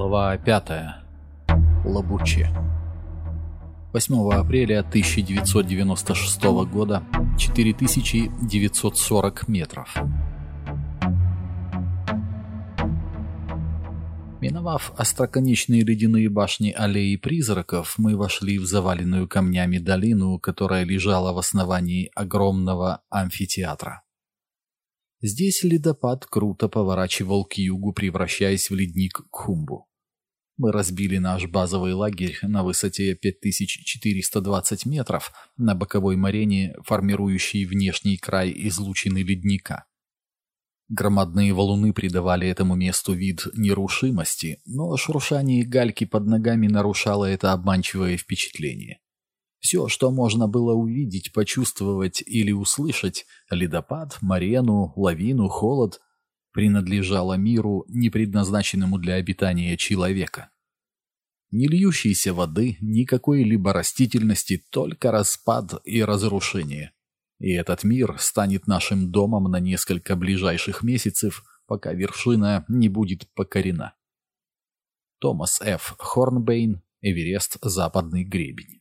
Глава 5. Лабуче. 8 апреля 1996 года, 4940 метров. Миновав остроконечные ледяные башни аллеи призраков, мы вошли в заваленную камнями долину, которая лежала в основании огромного амфитеатра. Здесь ледопад круто поворачивал к югу, превращаясь в ледник Кхумбу. Мы разбили наш базовый лагерь на высоте 5420 метров на боковой морене, формирующей внешний край излучины ледника. Громадные валуны придавали этому месту вид нерушимости, но шуршание гальки под ногами нарушало это обманчивое впечатление. Все, что можно было увидеть, почувствовать или услышать — ледопад, марену, лавину, холод — принадлежало миру, не предназначенному для обитания человека. Ни льющейся воды, ни какой-либо растительности, только распад и разрушение. И этот мир станет нашим домом на несколько ближайших месяцев, пока вершина не будет покорена. Томас Ф. Хорнбейн, Эверест, Западный гребень.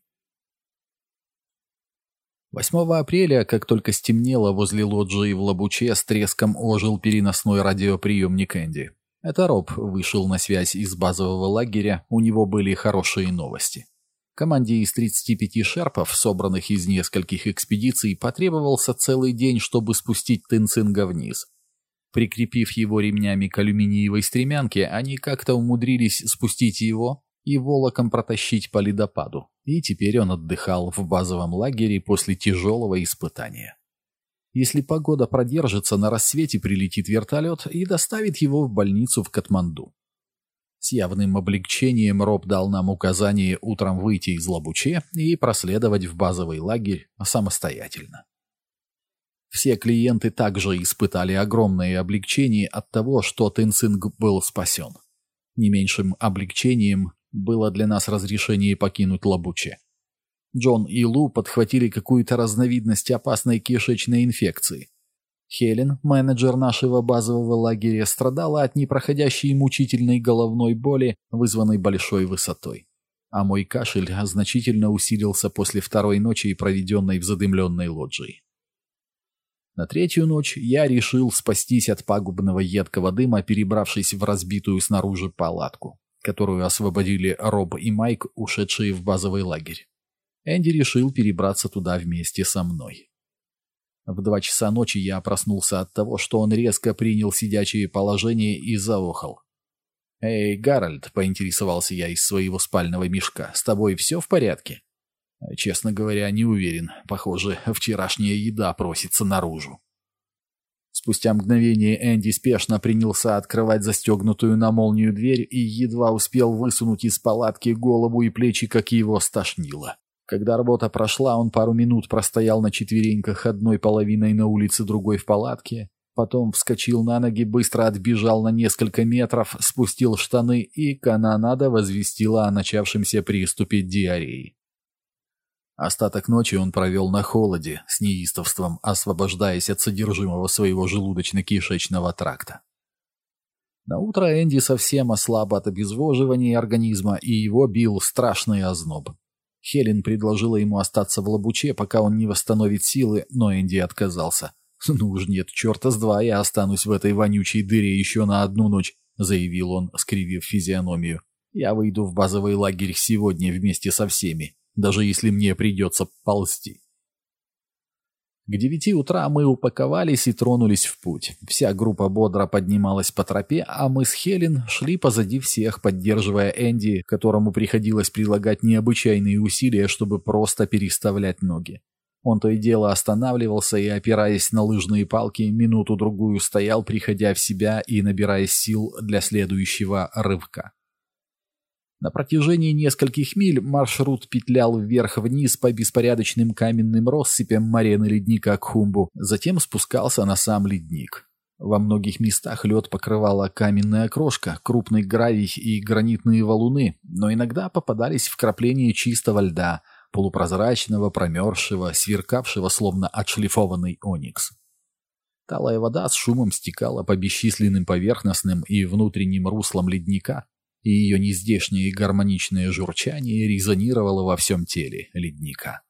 8 апреля, как только стемнело возле лоджии в Лабуче, с треском ожил переносной радиоприемник Энди. Это Роб вышел на связь из базового лагеря, у него были хорошие новости. Команде из 35 шерпов, собранных из нескольких экспедиций, потребовался целый день, чтобы спустить Тенцинга вниз. Прикрепив его ремнями к алюминиевой стремянке, они как-то умудрились спустить его и волоком протащить по ледопаду, и теперь он отдыхал в базовом лагере после тяжелого испытания. Если погода продержится, на рассвете прилетит вертолет и доставит его в больницу в Катманду. С явным облегчением Роб дал нам указание утром выйти из Лабуче и проследовать в базовый лагерь самостоятельно. Все клиенты также испытали огромное облегчение от того, что Тенцинг был спасен. Не меньшим облегчением было для нас разрешение покинуть Лабуче. Джон и Лу подхватили какую-то разновидность опасной кишечной инфекции. Хелен, менеджер нашего базового лагеря, страдала от непроходящей мучительной головной боли, вызванной большой высотой. А мой кашель значительно усилился после второй ночи, проведенной в задымленной лоджии. На третью ночь я решил спастись от пагубного едкого дыма, перебравшись в разбитую снаружи палатку которую освободили Роб и Майк, ушедшие в базовый лагерь. Энди решил перебраться туда вместе со мной. В два часа ночи я проснулся от того, что он резко принял сидячее положение и заохал. «Эй, Гарольд», — поинтересовался я из своего спального мешка, — «с тобой все в порядке?» Честно говоря, не уверен. Похоже, вчерашняя еда просится наружу. Спустя мгновение Энди спешно принялся открывать застегнутую на молнию дверь и едва успел высунуть из палатки голову и плечи, как его стошнило. Когда работа прошла, он пару минут простоял на четвереньках одной половиной на улице, другой в палатке. Потом вскочил на ноги, быстро отбежал на несколько метров, спустил штаны, и канонада возвестила о начавшемся приступе диареи. Остаток ночи он провел на холоде, с неистовством, освобождаясь от содержимого своего желудочно-кишечного тракта. На утро Энди совсем ослаб от обезвоживания организма, и его бил страшный озноб. Хелен предложила ему остаться в лабуче, пока он не восстановит силы, но Энди отказался. «Ну уж нет, черта с два, я останусь в этой вонючей дыре еще на одну ночь», — заявил он, скривив физиономию. «Я выйду в базовый лагерь сегодня вместе со всеми» даже если мне придется ползти. К девяти утра мы упаковались и тронулись в путь. Вся группа бодро поднималась по тропе, а мы с Хелен шли позади всех, поддерживая Энди, которому приходилось прилагать необычайные усилия, чтобы просто переставлять ноги. Он то и дело останавливался и, опираясь на лыжные палки, минуту-другую стоял, приходя в себя и набирая сил для следующего рывка. На протяжении нескольких миль маршрут петлял вверх-вниз по беспорядочным каменным россыпям марены ледника Кхумбу, затем спускался на сам ледник. Во многих местах лед покрывала каменная крошка, крупный гравий и гранитные валуны, но иногда попадались вкрапления чистого льда, полупрозрачного, промерзшего, сверкавшего словно отшлифованный оникс. Талая вода с шумом стекала по бесчисленным поверхностным и внутренним руслам ледника, и ее нездешнее гармоничное журчание резонировало во всем теле ледника.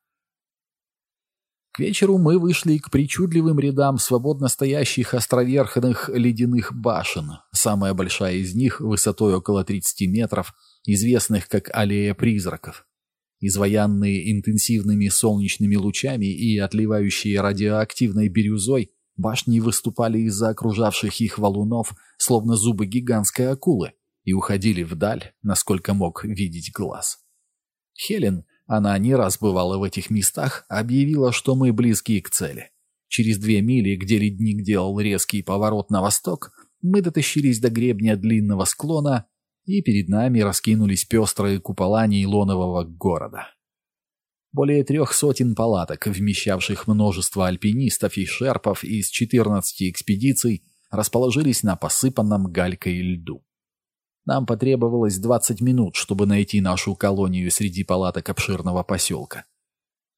К вечеру мы вышли к причудливым рядам свободно стоящих островерхных ледяных башен, самая большая из них высотой около 30 метров, известных как Аллея призраков. Изваянные интенсивными солнечными лучами и отливающие радиоактивной бирюзой, башни выступали из-за окружавших их валунов, словно зубы гигантской акулы, и уходили вдаль, насколько мог видеть глаз. Хелен, она не раз бывала в этих местах, объявила, что мы близки к цели. Через две мили, где ледник делал резкий поворот на восток, мы дотащились до гребня длинного склона и перед нами раскинулись пестрые купола нейлонового города. Более трех сотен палаток, вмещавших множество альпинистов и шерпов из 14 экспедиций, расположились на посыпанном галькой льду. Нам потребовалось 20 минут, чтобы найти нашу колонию среди палаток обширного поселка.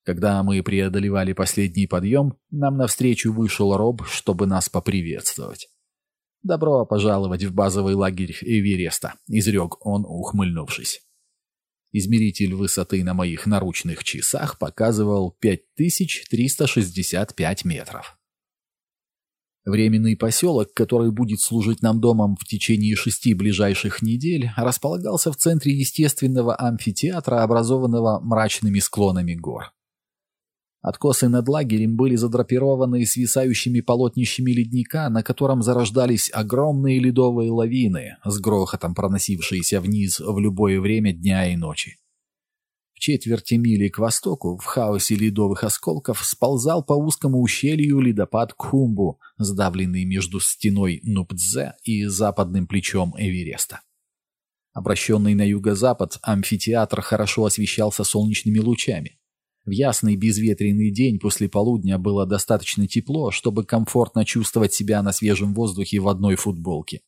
Когда мы преодолевали последний подъем, нам навстречу вышел Роб, чтобы нас поприветствовать. «Добро пожаловать в базовый лагерь Эвереста», — изрек он, ухмыльнувшись. Измеритель высоты на моих наручных часах показывал 5365 метров. Временный поселок, который будет служить нам домом в течение шести ближайших недель, располагался в центре естественного амфитеатра, образованного мрачными склонами гор. Откосы над лагерем были задрапированы свисающими полотнищами ледника, на котором зарождались огромные ледовые лавины, с грохотом проносившиеся вниз в любое время дня и ночи. Четверти мили к востоку, в хаосе ледовых осколков, сползал по узкому ущелью ледопад Кхумбу, сдавленный между стеной Нупдзе и западным плечом Эвереста. Обращенный на юго-запад, амфитеатр хорошо освещался солнечными лучами. В ясный безветренный день после полудня было достаточно тепло, чтобы комфортно чувствовать себя на свежем воздухе в одной футболке.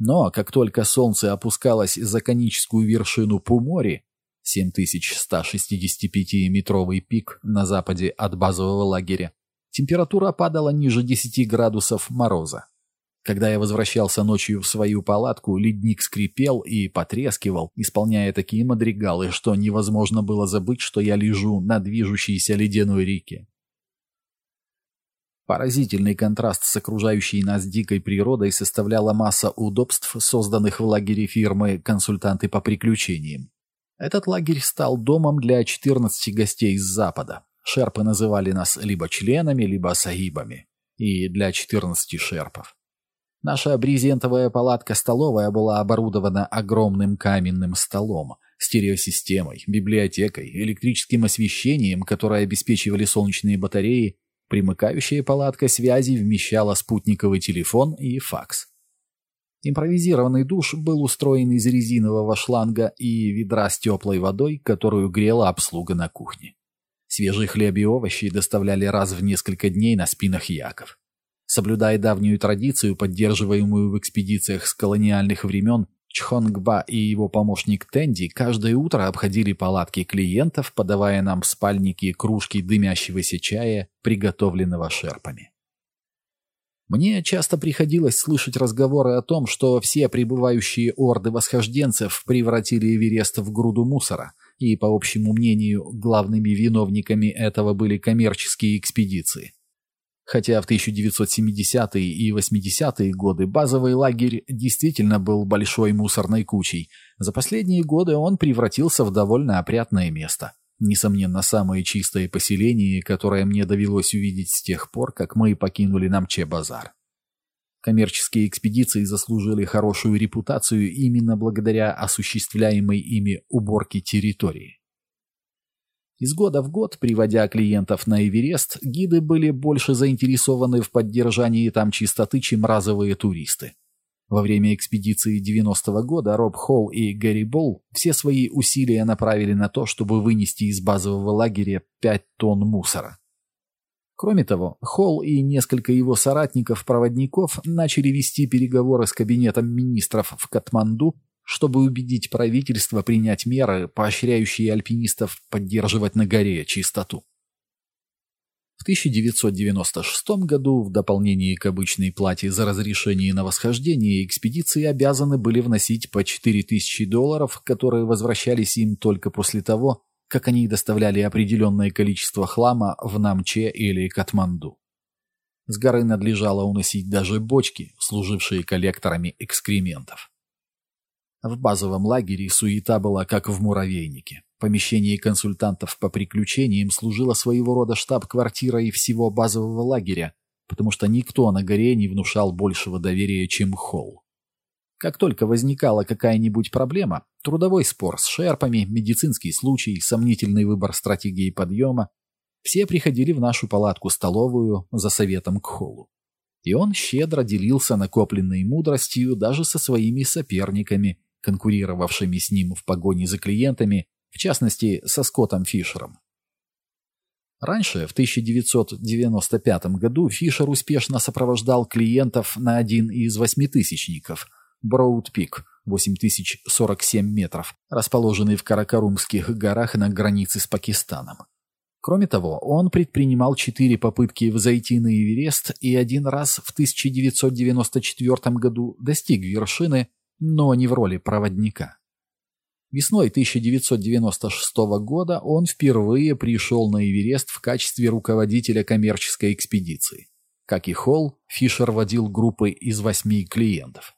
Но как только солнце опускалось за коническую вершину Пумори, 7165-метровый пик на западе от базового лагеря, температура падала ниже 10 градусов мороза. Когда я возвращался ночью в свою палатку, ледник скрипел и потрескивал, исполняя такие мадригалы, что невозможно было забыть, что я лежу на движущейся ледяной реке. Поразительный контраст с окружающей нас дикой природой составляла масса удобств, созданных в лагере фирмы «Консультанты по приключениям». Этот лагерь стал домом для 14 гостей с Запада. Шерпы называли нас либо членами, либо сагибами. И для 14 шерпов. Наша брезентовая палатка-столовая была оборудована огромным каменным столом, стереосистемой, библиотекой, электрическим освещением, которое обеспечивали солнечные батареи, примыкающая палатка связи вмещала спутниковый телефон и факс. Импровизированный душ был устроен из резинового шланга и ведра с теплой водой, которую грела обслуга на кухне. Свежий хлеб и овощи доставляли раз в несколько дней на спинах яков. Соблюдая давнюю традицию, поддерживаемую в экспедициях с колониальных времен, Чхонгба и его помощник Тенди каждое утро обходили палатки клиентов, подавая нам спальники кружки дымящегося чая, приготовленного шерпами. Мне часто приходилось слышать разговоры о том, что все прибывающие орды восхожденцев превратили Эверест в груду мусора, и, по общему мнению, главными виновниками этого были коммерческие экспедиции. Хотя в 1970-е и 80-е годы базовый лагерь действительно был большой мусорной кучей, за последние годы он превратился в довольно опрятное место. Несомненно, самое чистое поселение, которое мне довелось увидеть с тех пор, как мы покинули Намче-базар. Коммерческие экспедиции заслужили хорошую репутацию именно благодаря осуществляемой ими уборке территории. Из года в год, приводя клиентов на Эверест, гиды были больше заинтересованы в поддержании там чистоты, чем разовые туристы. Во время экспедиции 90-го года Роб Холл и Гэри Болл все свои усилия направили на то, чтобы вынести из базового лагеря 5 тонн мусора. Кроме того, Холл и несколько его соратников-проводников начали вести переговоры с кабинетом министров в Катманду чтобы убедить правительство принять меры, поощряющие альпинистов поддерживать на горе чистоту. В 1996 году, в дополнение к обычной плате за разрешение на восхождение, экспедиции обязаны были вносить по 4000 долларов, которые возвращались им только после того, как они доставляли определенное количество хлама в Намче или Катманду. С горы надлежало уносить даже бочки, служившие коллекторами экскрементов. В базовом лагере суета была как в муравейнике. Помещение консультантов по приключениям служило своего рода штаб-квартирой всего базового лагеря, потому что никто на горе не внушал большего доверия, чем Холл. Как только возникала какая-нибудь проблема, трудовой спор с шерпами, медицинский случай, сомнительный выбор стратегии подъема, все приходили в нашу палатку-столовую за советом к Холлу. И он щедро делился накопленной мудростью даже со своими соперниками, конкурировавшими с ним в погоне за клиентами в частности, со Скоттом Фишером. Раньше, в 1995 году, Фишер успешно сопровождал клиентов на один из восьмитысячников – Броуд Пик, 8047 метров, расположенный в Каракарумских горах на границе с Пакистаном. Кроме того, он предпринимал четыре попытки взойти на Эверест и один раз в 1994 году достиг вершины, но не в роли проводника. Весной 1996 года он впервые пришел на Эверест в качестве руководителя коммерческой экспедиции. Как и Холл, Фишер водил группы из восьми клиентов.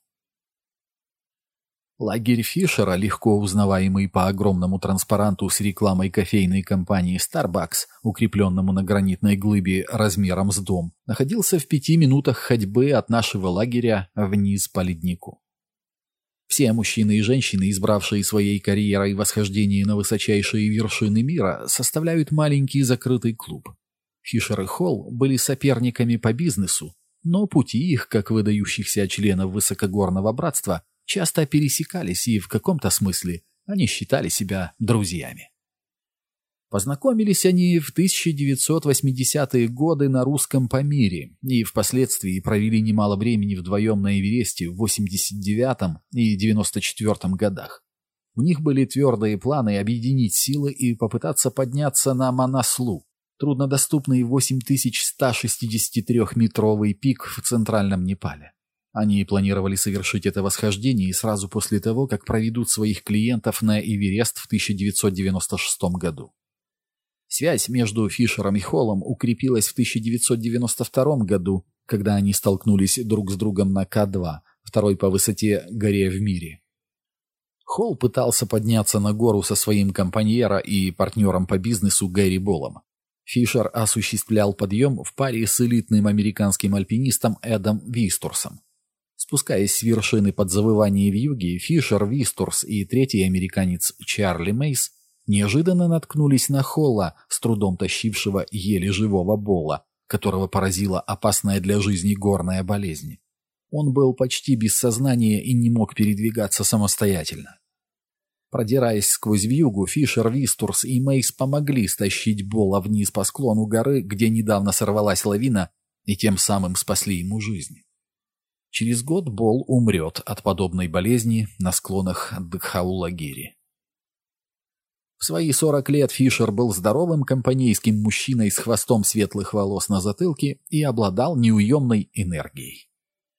Лагерь Фишера, легко узнаваемый по огромному транспаранту с рекламой кофейной компании Starbucks, укрепленному на гранитной глыбе размером с дом, находился в пяти минутах ходьбы от нашего лагеря вниз по леднику. Все мужчины и женщины, избравшие своей карьерой восхождение на высочайшие вершины мира, составляют маленький закрытый клуб. Фишер и Холл были соперниками по бизнесу, но пути их, как выдающихся членов высокогорного братства, часто пересекались, и в каком-то смысле они считали себя друзьями. Познакомились они в 1980-е годы на русском Памире и впоследствии провели немало времени вдвоем на Эвересте в 89-м и 94-м годах. У них были твердые планы объединить силы и попытаться подняться на Манаслу, труднодоступный 8163-метровый пик в центральном Непале. Они планировали совершить это восхождение сразу после того, как проведут своих клиентов на Эверест в 1996 году. Связь между Фишером и Холлом укрепилась в 1992 году, когда они столкнулись друг с другом на К-2, второй по высоте горе в мире. Холл пытался подняться на гору со своим компаньера и партнером по бизнесу Гэри Боллом. Фишер осуществлял подъем в паре с элитным американским альпинистом Эдом Вистурсом. Спускаясь с вершины под завывание вьюги, Фишер, Вистурс и третий американец Чарли Мейс неожиданно наткнулись на Холла, с трудом тащившего еле живого Бола, которого поразила опасная для жизни горная болезнь. Он был почти без сознания и не мог передвигаться самостоятельно. Продираясь сквозь вьюгу, Фишер, Вистурс и Мейс помогли стащить Бола вниз по склону горы, где недавно сорвалась лавина, и тем самым спасли ему жизнь. Через год Бол умрет от подобной болезни на склонах Дхаулагири. В свои 40 лет Фишер был здоровым компанейским мужчиной с хвостом светлых волос на затылке и обладал неуемной энергией.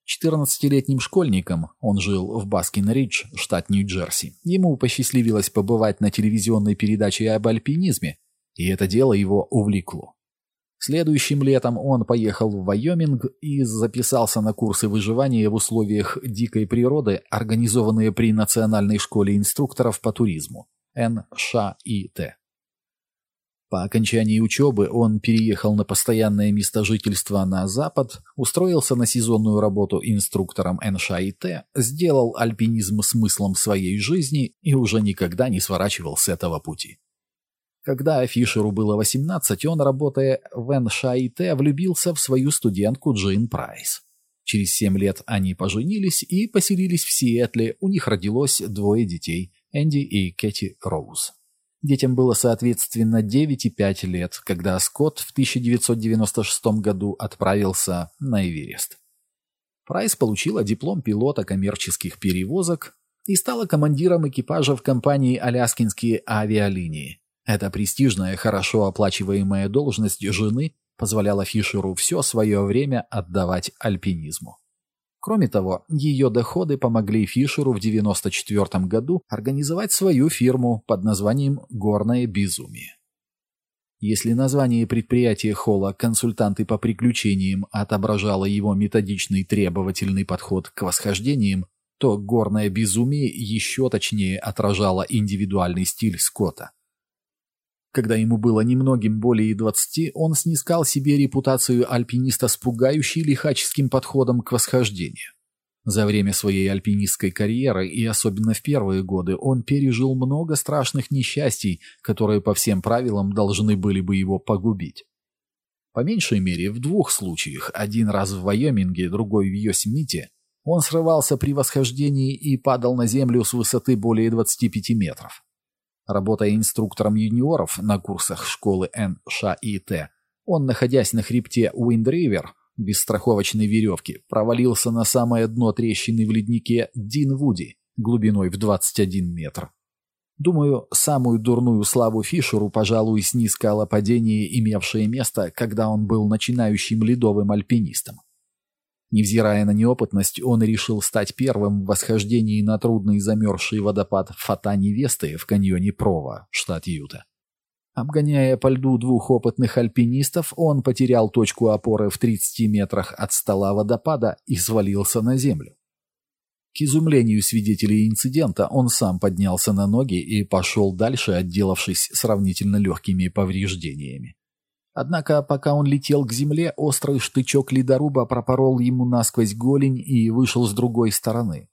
14-летним школьником, он жил в Баскин-Ридж, штат Нью-Джерси, ему посчастливилось побывать на телевизионной передаче об альпинизме, и это дело его увлекло. Следующим летом он поехал в Вайоминг и записался на курсы выживания в условиях дикой природы, организованные при Национальной школе инструкторов по туризму. НШИТ. По окончании учебы он переехал на постоянное место жительства на запад, устроился на сезонную работу инструктором НШИТ, сделал альпинизм смыслом своей жизни и уже никогда не сворачивал с этого пути. Когда Фишеру было 18, он, работая в НШИТ, влюбился в свою студентку Джин Прайс. Через 7 лет они поженились и поселились в Сиэтле, у них родилось двое детей – Энди и Кэти Роуз. Детям было соответственно 9 и 5 лет, когда Скотт в 1996 году отправился на Эверест. Прайс получила диплом пилота коммерческих перевозок и стала командиром экипажа в компании «Аляскинские авиалинии». Эта престижная, хорошо оплачиваемая должность жены позволяла Фишеру все свое время отдавать альпинизму. Кроме того, ее доходы помогли Фишеру в 1994 году организовать свою фирму под названием «Горное безумие». Если название предприятия Холла «Консультанты по приключениям» отображало его методичный требовательный подход к восхождениям, то «Горное безумие» еще точнее отражало индивидуальный стиль Скотта. Когда ему было немногим более 20, он снискал себе репутацию альпиниста с пугающей лихаческим подходом к восхождению. За время своей альпинистской карьеры и особенно в первые годы он пережил много страшных несчастий, которые по всем правилам должны были бы его погубить. По меньшей мере в двух случаях, один раз в Вайоминге, другой в Йосемите, он срывался при восхождении и падал на землю с высоты более 25 метров. Работая инструктором юниоров на курсах школы НШИТ, он, находясь на хребте Уиндривер, без страховочной веревки, провалился на самое дно трещины в леднике Динвуди глубиной в 21 метр. Думаю, самую дурную славу Фишеру, пожалуй, снискало падение, имевшее место, когда он был начинающим ледовым альпинистом. Невзирая на неопытность, он решил стать первым в восхождении на трудный замерзший водопад Фата Невесты в каньоне Прова, штат Юта. Обгоняя по льду двух опытных альпинистов, он потерял точку опоры в 30 метрах от стола водопада и свалился на землю. К изумлению свидетелей инцидента, он сам поднялся на ноги и пошел дальше, отделавшись сравнительно легкими повреждениями. Однако, пока он летел к земле, острый штычок ледоруба пропорол ему насквозь голень и вышел с другой стороны.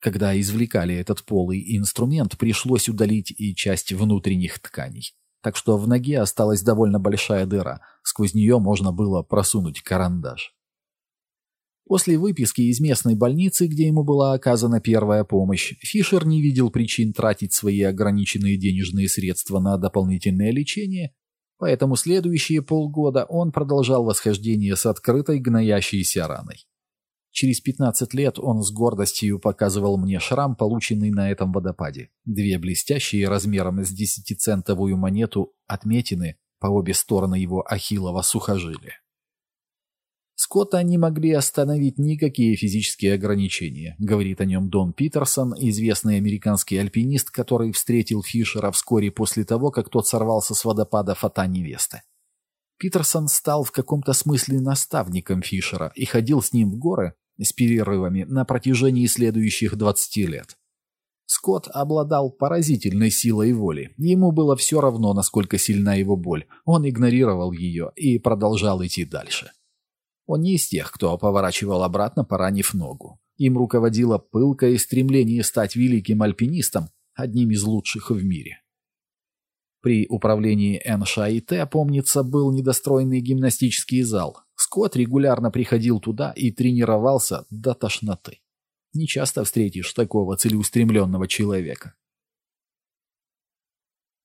Когда извлекали этот полый инструмент, пришлось удалить и часть внутренних тканей. Так что в ноге осталась довольно большая дыра, сквозь нее можно было просунуть карандаш. После выписки из местной больницы, где ему была оказана первая помощь, Фишер не видел причин тратить свои ограниченные денежные средства на дополнительное лечение Поэтому следующие полгода он продолжал восхождение с открытой гноящейся раной. Через 15 лет он с гордостью показывал мне шрам, полученный на этом водопаде. Две блестящие размером с десятицентовую монету отметины по обе стороны его ахиллова сухожилия. Скотта не могли остановить никакие физические ограничения, говорит о нем Дон Питерсон, известный американский альпинист, который встретил Фишера вскоре после того, как тот сорвался с водопада фата невесты. Питерсон стал в каком-то смысле наставником Фишера и ходил с ним в горы с перерывами на протяжении следующих 20 лет. Скотт обладал поразительной силой воли. Ему было все равно, насколько сильна его боль. Он игнорировал ее и продолжал идти дальше. Он не из тех, кто поворачивал обратно, поранив ногу. Им руководило пылкое стремление стать великим альпинистом, одним из лучших в мире. При управлении НШИТ, помнится, был недостроенный гимнастический зал. Скотт регулярно приходил туда и тренировался до тошноты. Не часто встретишь такого целеустремленного человека.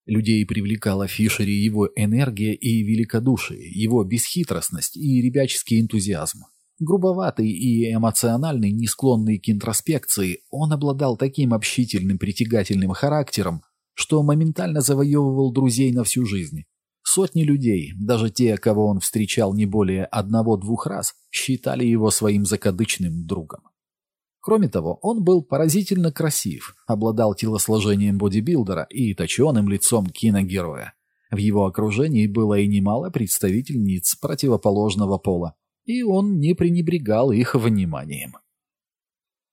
Людей привлекала Фишере его энергия и великодушие, его бесхитростность и ребяческий энтузиазм. Грубоватый и эмоциональный, не склонный к интроспекции, он обладал таким общительным, притягательным характером, что моментально завоевывал друзей на всю жизнь. Сотни людей, даже те, кого он встречал не более одного-двух раз, считали его своим закадычным другом. Кроме того, он был поразительно красив, обладал телосложением бодибилдера и точеным лицом киногероя. В его окружении было и немало представительниц противоположного пола, и он не пренебрегал их вниманием.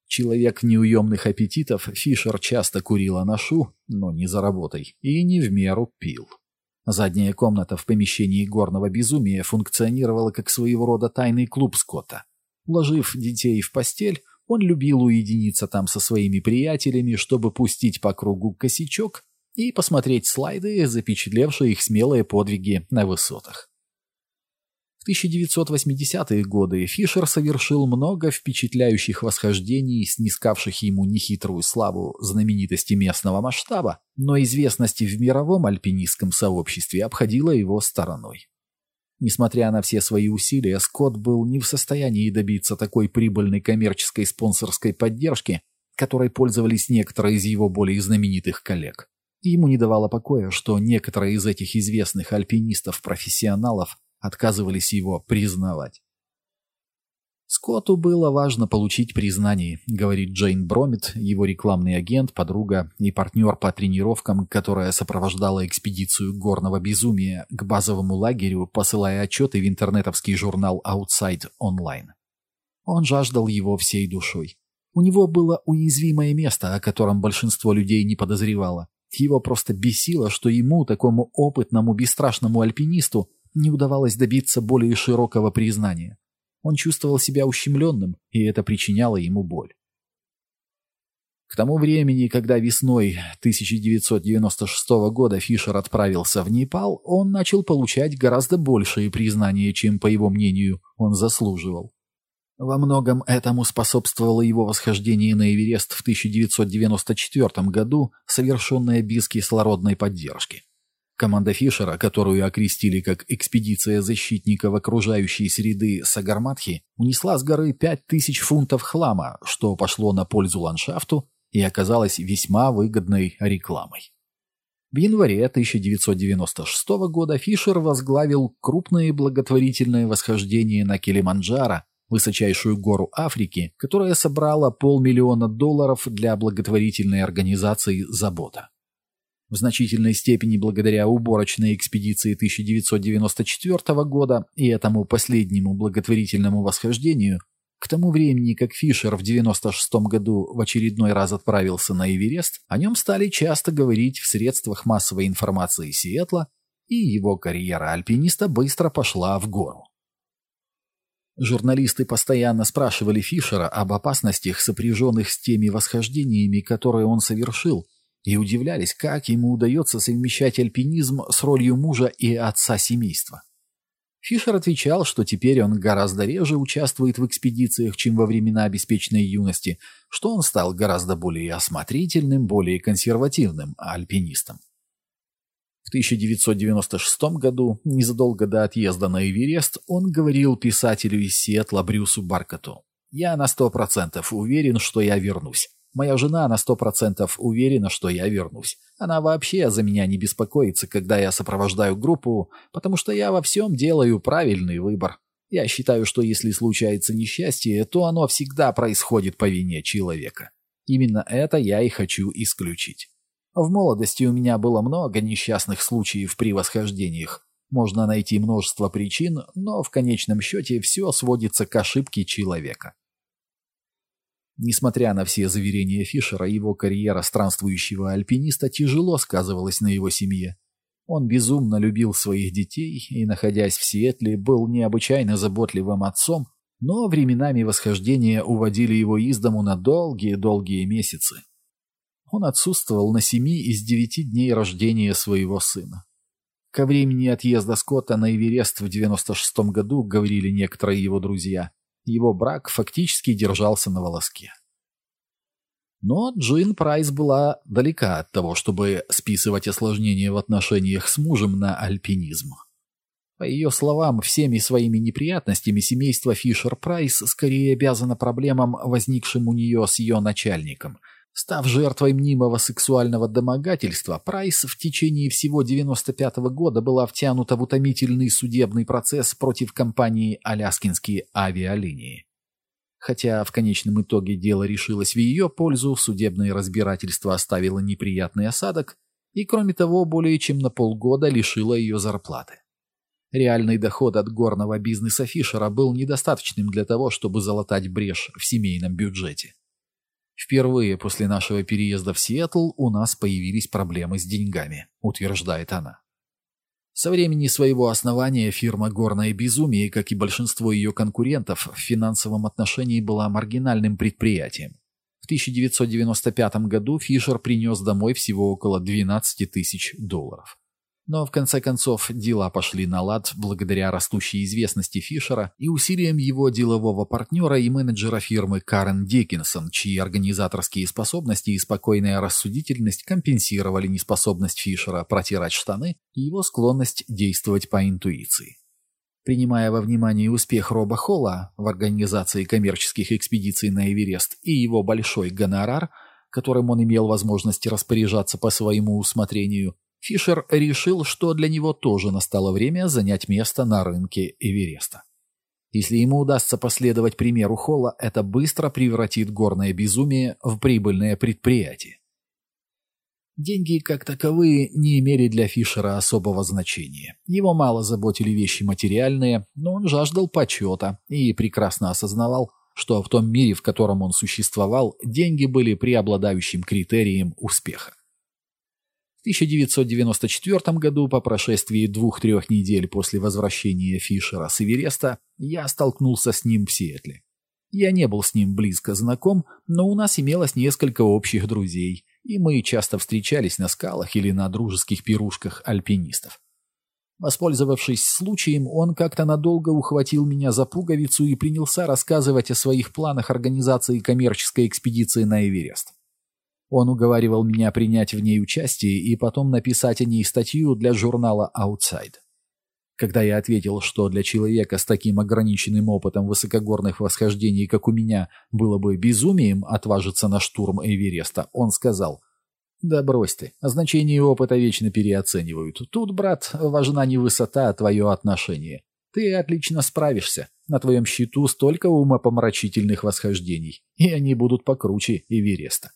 Человек неуемных аппетитов, Фишер часто курил анашу, но не за работой, и не в меру пил. Задняя комната в помещении горного безумия функционировала как своего рода тайный клуб Скотта. Уложив детей в постель, он любил уединиться там со своими приятелями, чтобы пустить по кругу косячок и посмотреть слайды, запечатлевшие их смелые подвиги на высотах. В 1980-е годы Фишер совершил много впечатляющих восхождений, снискавших ему нехитрую славу знаменитости местного масштаба, но известность в мировом альпинистском сообществе обходила его стороной. Несмотря на все свои усилия, Скотт был не в состоянии добиться такой прибыльной коммерческой спонсорской поддержки, которой пользовались некоторые из его более знаменитых коллег. ему не давало покоя, что некоторые из этих известных альпинистов-профессионалов отказывались его признавать. Скотту было важно получить признание, говорит Джейн Бромит, его рекламный агент, подруга и партнер по тренировкам, которая сопровождала экспедицию горного безумия к базовому лагерю, посылая отчеты в интернетовский журнал Outside Online. Он жаждал его всей душой. У него было уязвимое место, о котором большинство людей не подозревало. Его просто бесило, что ему, такому опытному, бесстрашному альпинисту, не удавалось добиться более широкого признания. Он чувствовал себя ущемленным, и это причиняло ему боль. К тому времени, когда весной 1996 года Фишер отправился в Непал, он начал получать гораздо большие признания, чем, по его мнению, он заслуживал. Во многом этому способствовало его восхождение на Эверест в 1994 году, совершенное без кислородной поддержки. Команда Фишера, которую окрестили как «экспедиция защитников окружающей среды Сагарматхи», унесла с горы 5000 фунтов хлама, что пошло на пользу ландшафту и оказалось весьма выгодной рекламой. В январе 1996 года Фишер возглавил крупное благотворительное восхождение на Килиманджаро, высочайшую гору Африки, которая собрала полмиллиона долларов для благотворительной организации «Забота». В значительной степени благодаря уборочной экспедиции 1994 года и этому последнему благотворительному восхождению, к тому времени, как Фишер в 1996 году в очередной раз отправился на Эверест, о нем стали часто говорить в средствах массовой информации Сиэтла, и его карьера альпиниста быстро пошла в гору. Журналисты постоянно спрашивали Фишера об опасностях, сопряженных с теми восхождениями, которые он совершил, и удивлялись, как ему удается совмещать альпинизм с ролью мужа и отца семейства. Фишер отвечал, что теперь он гораздо реже участвует в экспедициях, чем во времена обеспеченной юности, что он стал гораздо более осмотрительным, более консервативным альпинистом. В 1996 году, незадолго до отъезда на Эверест, он говорил писателю из Сиэтла Брюсу Баркоту. «Я на сто процентов уверен, что я вернусь. Моя жена на сто процентов уверена, что я вернусь. Она вообще за меня не беспокоится, когда я сопровождаю группу, потому что я во всем делаю правильный выбор. Я считаю, что если случается несчастье, то оно всегда происходит по вине человека. Именно это я и хочу исключить. В молодости у меня было много несчастных случаев при восхождениях. Можно найти множество причин, но в конечном счете все сводится к ошибке человека. Несмотря на все заверения Фишера, его карьера странствующего альпиниста тяжело сказывалась на его семье. Он безумно любил своих детей и, находясь в Сиэтле, был необычайно заботливым отцом, но временами восхождения уводили его из дому на долгие-долгие месяцы. Он отсутствовал на семи из девяти дней рождения своего сына. Ко времени отъезда Скотта на Эверест в 96 году, говорили некоторые его друзья, его брак фактически держался на волоске. Но Джин Прайс была далека от того, чтобы списывать осложнения в отношениях с мужем на альпинизм. По ее словам, всеми своими неприятностями семейство Фишер-Прайс скорее обязано проблемам, возникшим у нее с ее начальником – Став жертвой мнимого сексуального домогательства, Прайс в течение всего 95 -го года была втянута в утомительный судебный процесс против компании «Аляскинские авиалинии». Хотя в конечном итоге дело решилось в ее пользу, судебное разбирательство оставило неприятный осадок и, кроме того, более чем на полгода лишило ее зарплаты. Реальный доход от горного бизнеса Фишера был недостаточным для того, чтобы залатать брешь в семейном бюджете. Впервые после нашего переезда в Сиэтл у нас появились проблемы с деньгами, утверждает она. Со времени своего основания фирма «Горное безумие», как и большинство ее конкурентов, в финансовом отношении была маргинальным предприятием. В 1995 году Фишер принес домой всего около 12 тысяч долларов. Но в конце концов дела пошли на лад благодаря растущей известности Фишера и усилиям его делового партнера и менеджера фирмы Карен Диккенсон, чьи организаторские способности и спокойная рассудительность компенсировали неспособность Фишера протирать штаны и его склонность действовать по интуиции. Принимая во внимание успех Роба Холла в организации коммерческих экспедиций на Эверест и его большой гонорар, которым он имел возможность распоряжаться по своему усмотрению, Фишер решил, что для него тоже настало время занять место на рынке Эвереста. Если ему удастся последовать примеру Холла, это быстро превратит горное безумие в прибыльное предприятие. Деньги, как таковые, не имели для Фишера особого значения. Его мало заботили вещи материальные, но он жаждал почета и прекрасно осознавал, что в том мире, в котором он существовал, деньги были преобладающим критерием успеха. В 1994 году, по прошествии двух-трех недель после возвращения Фишера с Эвереста, я столкнулся с ним в Сиэтле. Я не был с ним близко знаком, но у нас имелось несколько общих друзей, и мы часто встречались на скалах или на дружеских пирушках альпинистов. Воспользовавшись случаем, он как-то надолго ухватил меня за пуговицу и принялся рассказывать о своих планах организации коммерческой экспедиции на Эверест. Он уговаривал меня принять в ней участие и потом написать о ней статью для журнала Outside. Когда я ответил, что для человека с таким ограниченным опытом высокогорных восхождений, как у меня, было бы безумием отважиться на штурм Эвереста, он сказал, «Да брось ты, значение опыта вечно переоценивают. Тут, брат, важна не высота, а твое отношение. Ты отлично справишься. На твоем счету столько умопомрачительных восхождений, и они будут покруче Эвереста».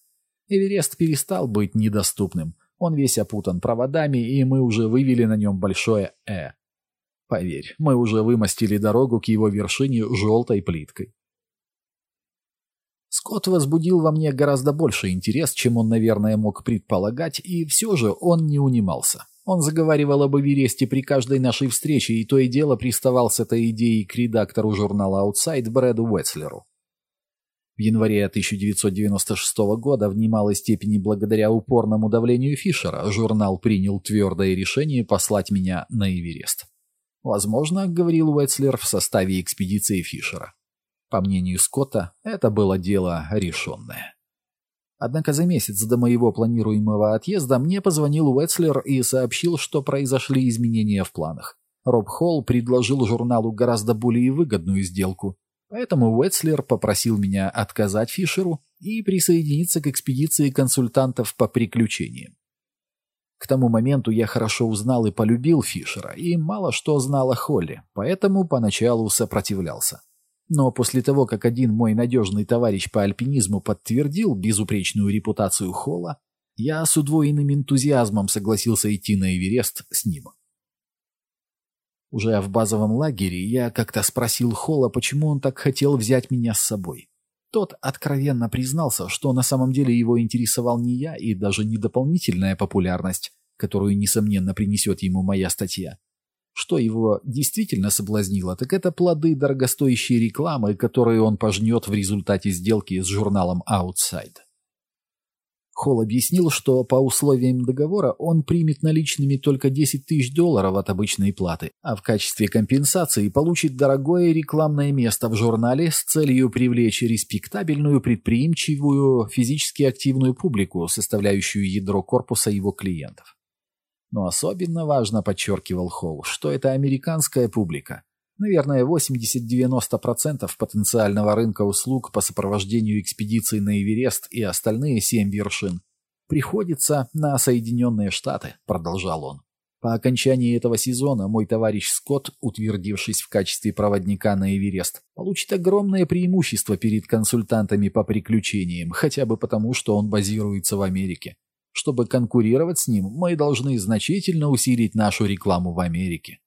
Эверест перестал быть недоступным. Он весь опутан проводами, и мы уже вывели на нем большое «э». Поверь, мы уже вымостили дорогу к его вершине желтой плиткой. Скотт возбудил во мне гораздо больше интерес, чем он, наверное, мог предполагать, и все же он не унимался. Он заговаривал об Эвересте при каждой нашей встрече, и то и дело приставал с этой идеей к редактору журнала Outside Брэду Уэтслеру. В январе 1996 года в немалой степени благодаря упорному давлению Фишера журнал принял твердое решение послать меня на Эверест. Возможно, говорил Уэтслер в составе экспедиции Фишера. По мнению Скотта, это было дело решенное. Однако за месяц до моего планируемого отъезда мне позвонил Уэтслер и сообщил, что произошли изменения в планах. Роб Холл предложил журналу гораздо более выгодную сделку, Поэтому Уэтслер попросил меня отказать Фишеру и присоединиться к экспедиции консультантов по приключениям. К тому моменту я хорошо узнал и полюбил Фишера, и мало что знал о Холле, поэтому поначалу сопротивлялся. Но после того, как один мой надежный товарищ по альпинизму подтвердил безупречную репутацию Холла, я с удвоенным энтузиазмом согласился идти на Эверест с ним. Уже в базовом лагере я как-то спросил Холла, почему он так хотел взять меня с собой. Тот откровенно признался, что на самом деле его интересовал не я и даже не дополнительная популярность, которую, несомненно, принесет ему моя статья. Что его действительно соблазнило, так это плоды дорогостоящей рекламы, которые он пожнет в результате сделки с журналом Outside. Холл объяснил, что по условиям договора он примет наличными только 10 тысяч долларов от обычной платы, а в качестве компенсации получит дорогое рекламное место в журнале с целью привлечь респектабельную, предприимчивую, физически активную публику, составляющую ядро корпуса его клиентов. Но особенно важно, подчеркивал Холл, что это американская публика, Наверное, 80-90% потенциального рынка услуг по сопровождению экспедиции на Эверест и остальные семь вершин приходится на Соединенные Штаты, продолжал он. По окончании этого сезона мой товарищ Скотт, утвердившись в качестве проводника на Эверест, получит огромное преимущество перед консультантами по приключениям, хотя бы потому, что он базируется в Америке. Чтобы конкурировать с ним, мы должны значительно усилить нашу рекламу в Америке.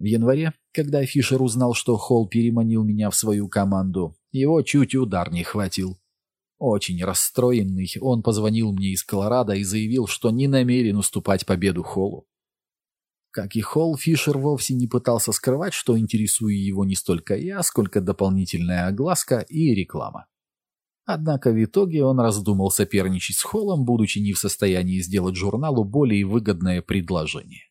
В январе, когда Фишер узнал, что Холл переманил меня в свою команду, его чуть удар не хватил. Очень расстроенный, он позвонил мне из Колорадо и заявил, что не намерен уступать победу Холлу. Как и Холл, Фишер вовсе не пытался скрывать, что интересую его не столько я, сколько дополнительная огласка и реклама. Однако в итоге он раздумал соперничать с Холлом, будучи не в состоянии сделать журналу более выгодное предложение.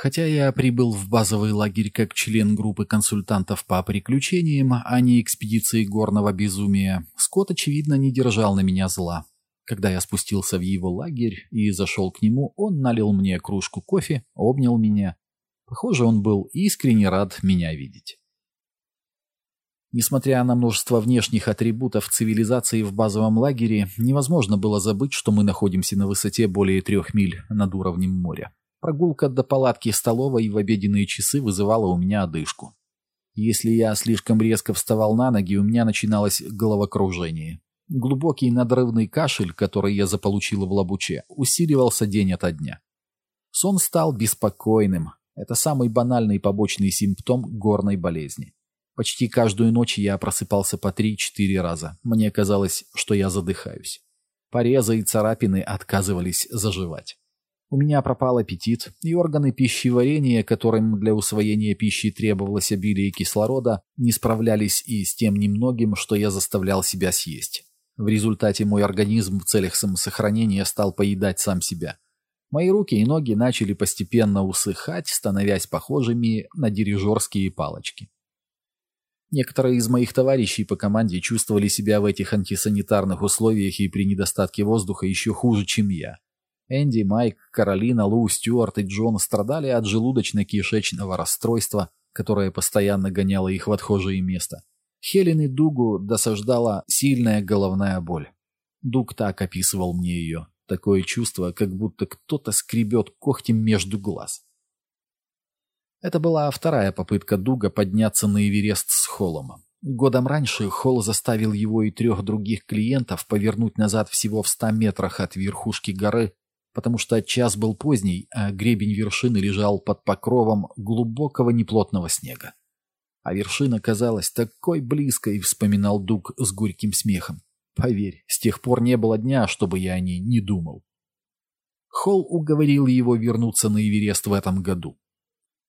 Хотя я прибыл в базовый лагерь как член группы консультантов по приключениям, а не экспедиции горного безумия, Скотт, очевидно, не держал на меня зла. Когда я спустился в его лагерь и зашел к нему, он налил мне кружку кофе, обнял меня. Похоже, он был искренне рад меня видеть. Несмотря на множество внешних атрибутов цивилизации в базовом лагере, невозможно было забыть, что мы находимся на высоте более трех миль над уровнем моря. Прогулка до палатки столовой в обеденные часы вызывала у меня одышку. Если я слишком резко вставал на ноги, у меня начиналось головокружение. Глубокий надрывный кашель, который я заполучил в лабуче, усиливался день ото дня. Сон стал беспокойным. Это самый банальный побочный симптом горной болезни. Почти каждую ночь я просыпался по 3-4 раза. Мне казалось, что я задыхаюсь. Порезы и царапины отказывались заживать. У меня пропал аппетит, и органы пищеварения, которым для усвоения пищи требовалось обилие кислорода, не справлялись и с тем немногим, что я заставлял себя съесть. В результате мой организм в целях самосохранения стал поедать сам себя. Мои руки и ноги начали постепенно усыхать, становясь похожими на дирижерские палочки. Некоторые из моих товарищей по команде чувствовали себя в этих антисанитарных условиях и при недостатке воздуха еще хуже, чем я. Энди, Майк, Каролина, Лу, Стюарт и Джон страдали от желудочно-кишечного расстройства, которое постоянно гоняло их в отхожее место. Хелен и Дугу досаждала сильная головная боль. Дуг так описывал мне ее. Такое чувство, как будто кто-то скребет когтем между глаз. Это была вторая попытка Дуга подняться на Эверест с Холлом. Годом раньше Холл заставил его и трех других клиентов повернуть назад всего в ста метрах от верхушки горы, потому что час был поздний, а гребень вершины лежал под покровом глубокого неплотного снега. А вершина казалась такой близкой, вспоминал Дуг с горьким смехом. Поверь, с тех пор не было дня, чтобы я о ней не думал. Холл уговорил его вернуться на Эверест в этом году.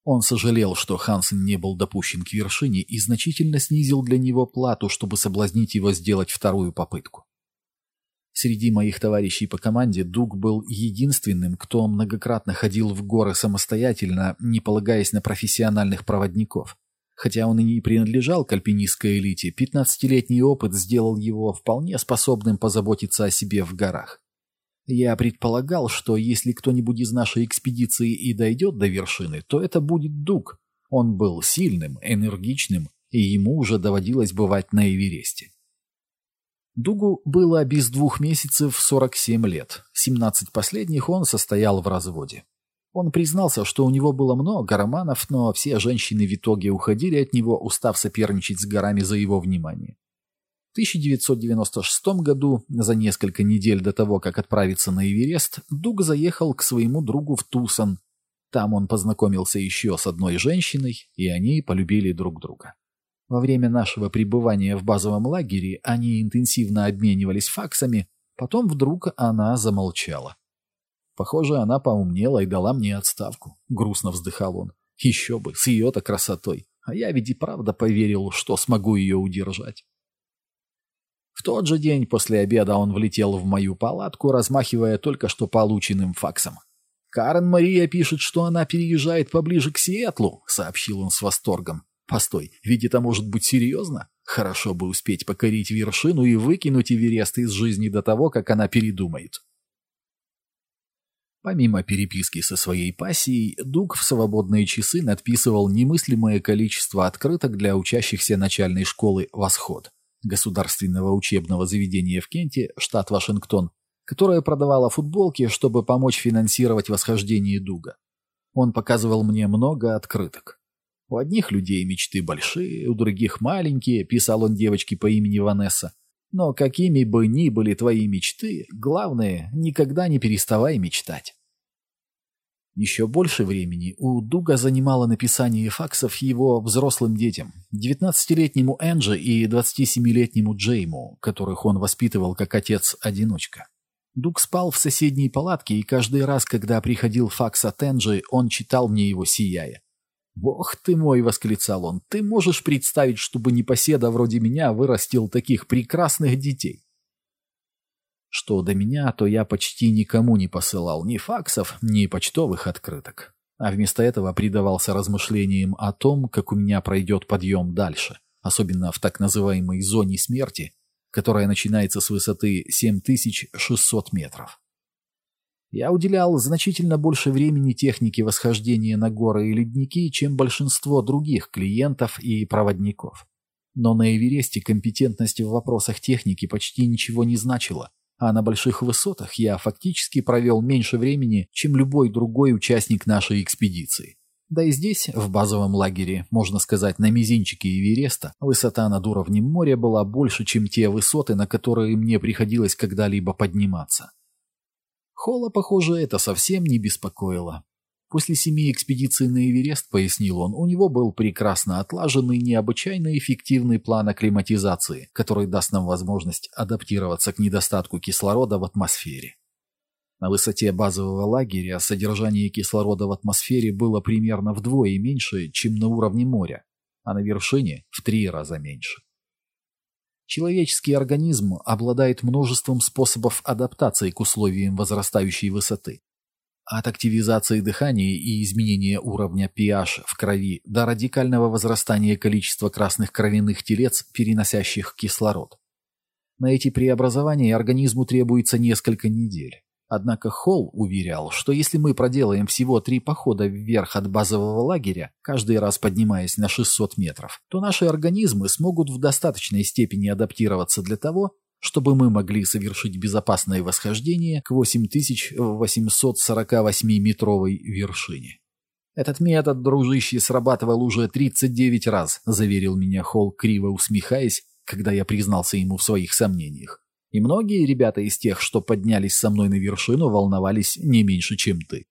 Он сожалел, что Хансен не был допущен к вершине и значительно снизил для него плату, чтобы соблазнить его сделать вторую попытку. Среди моих товарищей по команде Дуг был единственным, кто многократно ходил в горы самостоятельно, не полагаясь на профессиональных проводников. Хотя он и не принадлежал к альпинистской элите, 15-летний опыт сделал его вполне способным позаботиться о себе в горах. Я предполагал, что если кто-нибудь из нашей экспедиции и дойдет до вершины, то это будет Дуг. Он был сильным, энергичным, и ему уже доводилось бывать на Эвересте. Дугу было без двух месяцев 47 лет. 17 последних он состоял в разводе. Он признался, что у него было много романов, но все женщины в итоге уходили от него, устав соперничать с горами за его внимание. В 1996 году, за несколько недель до того, как отправиться на Эверест, Дуг заехал к своему другу в Тусон. Там он познакомился еще с одной женщиной, и они полюбили друг друга. Во время нашего пребывания в базовом лагере они интенсивно обменивались факсами, потом вдруг она замолчала. Похоже, она поумнела и дала мне отставку. Грустно вздыхал он. Еще бы, с ее-то красотой. А я ведь и правда поверил, что смогу ее удержать. В тот же день после обеда он влетел в мою палатку, размахивая только что полученным факсом. «Карен Мария пишет, что она переезжает поближе к Сиэтлу», — сообщил он с восторгом. «Постой, ведь это может быть серьезно? Хорошо бы успеть покорить вершину и выкинуть Эверест из жизни до того, как она передумает». Помимо переписки со своей пассией, Дуг в свободные часы надписывал немыслимое количество открыток для учащихся начальной школы «Восход» государственного учебного заведения в Кенте, штат Вашингтон, которое продавало футболки, чтобы помочь финансировать восхождение Дуга. Он показывал мне много открыток. У одних людей мечты большие, у других маленькие, писал он девочке по имени Ванесса. Но какими бы ни были твои мечты, главное, никогда не переставай мечтать. Еще больше времени у Дуга занимало написание факсов его взрослым детям, 19-летнему Энджи и 27-летнему Джейму, которых он воспитывал как отец-одиночка. Дуг спал в соседней палатке, и каждый раз, когда приходил факс от Энджи, он читал мне его сияя. «Бог ты мой!» — восклицал он. «Ты можешь представить, чтобы непоседа вроде меня вырастил таких прекрасных детей?» Что до меня, то я почти никому не посылал ни факсов, ни почтовых открыток. А вместо этого предавался размышлениям о том, как у меня пройдет подъем дальше, особенно в так называемой зоне смерти, которая начинается с высоты 7600 метров. Я уделял значительно больше времени технике восхождения на горы и ледники, чем большинство других клиентов и проводников. Но на Эвересте компетентность в вопросах техники почти ничего не значила, а на больших высотах я фактически провел меньше времени, чем любой другой участник нашей экспедиции. Да и здесь, в базовом лагере, можно сказать, на мизинчике Эвереста, высота над уровнем моря была больше, чем те высоты, на которые мне приходилось когда-либо подниматься. Холла, похоже, это совсем не беспокоило. После семи экспедиций на Эверест, пояснил он, у него был прекрасно отлаженный, необычайно эффективный план акклиматизации, который даст нам возможность адаптироваться к недостатку кислорода в атмосфере. На высоте базового лагеря содержание кислорода в атмосфере было примерно вдвое меньше, чем на уровне моря, а на вершине в три раза меньше. Человеческий организм обладает множеством способов адаптации к условиям возрастающей высоты. От активизации дыхания и изменения уровня pH в крови до радикального возрастания количества красных кровяных телец, переносящих кислород. На эти преобразования организму требуется несколько недель. Однако Холл уверял, что если мы проделаем всего три похода вверх от базового лагеря, каждый раз поднимаясь на 600 метров, то наши организмы смогут в достаточной степени адаптироваться для того, чтобы мы могли совершить безопасное восхождение к 8848-метровой вершине. «Этот метод, дружище, срабатывал уже 39 раз», — заверил меня Холл, криво усмехаясь, когда я признался ему в своих сомнениях. И многие ребята из тех, что поднялись со мной на вершину, волновались не меньше, чем ты.